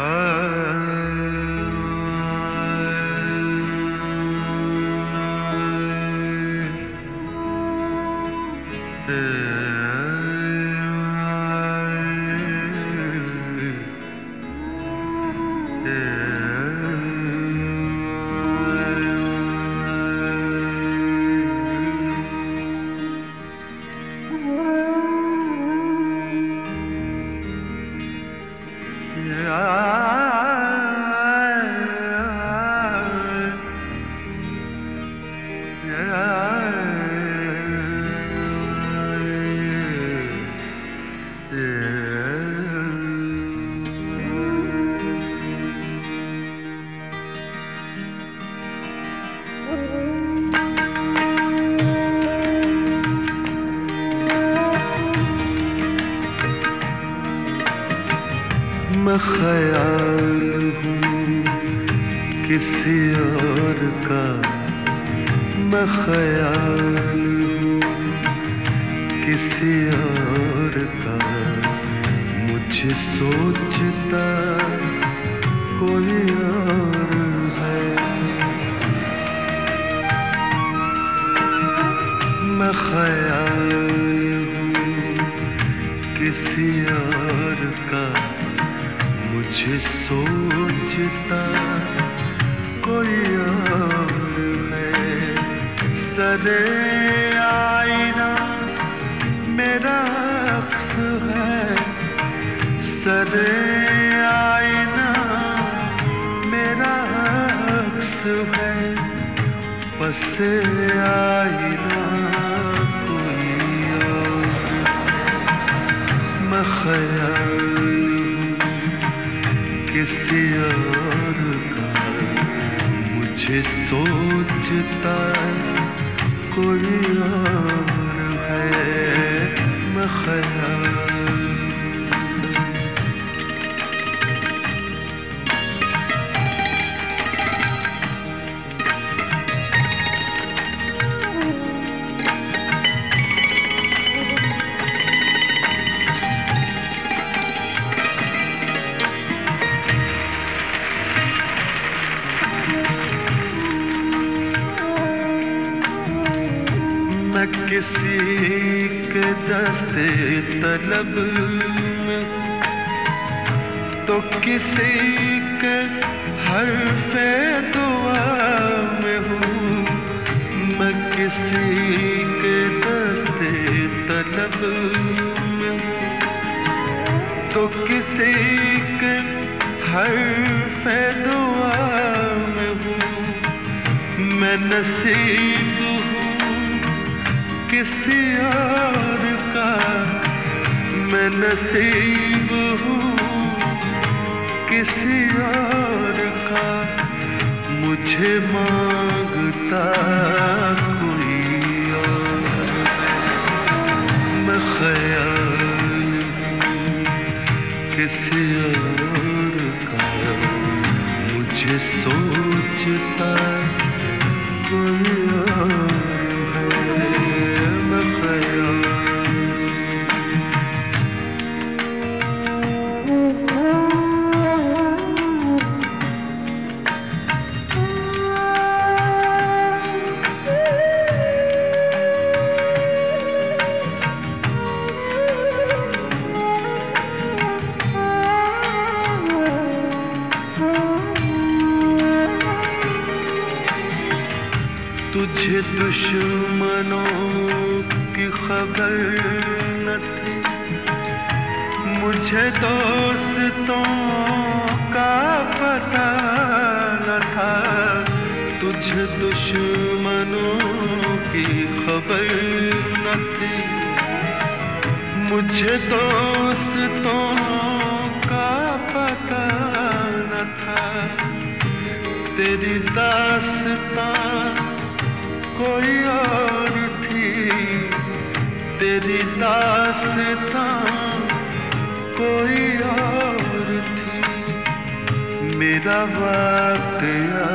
Uh... Yeah. मैं ख्याल हूँ किसी और का। मैं ख्याल हूँ किसी और का। मुझे सोचता कोई और है। मैं ख्याल हूँ किसी और का। मुझे सोचता कोई और है। सरे आईना मेरा अक्स है। सरे आईना मेरा अक्स है। बस आईना कोई और मैं किसी और का मुझे सोचता कोई और है। मैं किसी के दस्ते तलब तो किसी के हरफे दुआ में हूँ। मैं किसी के दस्ते तलब तो किसी के हरफे दुआ में हूँ। मैं नसीब किसी और का मैं नसीब हूँ। किसी और का मुझे माँगता कोई और। मैं किसी और का मुझे सोचता कोई और। तुझे दुश्मनों की खबर न थी मुझे दोस्तों का पता न था तुझे दुश्मनों की खबर न थी मुझे दोस्तों का पता न था तेरी दास्तां कोई और थी। तेरी दास्तां कोई और थी। मेरा वाकया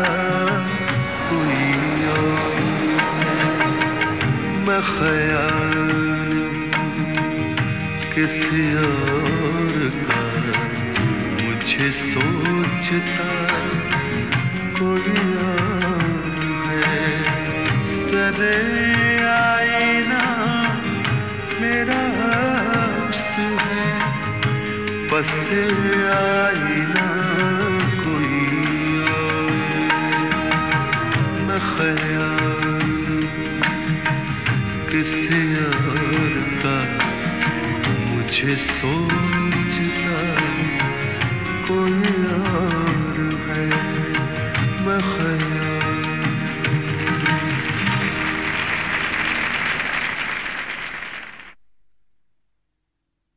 कोई और किसी और का मुझे सोचता कोई है सरे आईना मेरा है। बस आईना कोई मैं ख्याल किसी और का मुझे सोच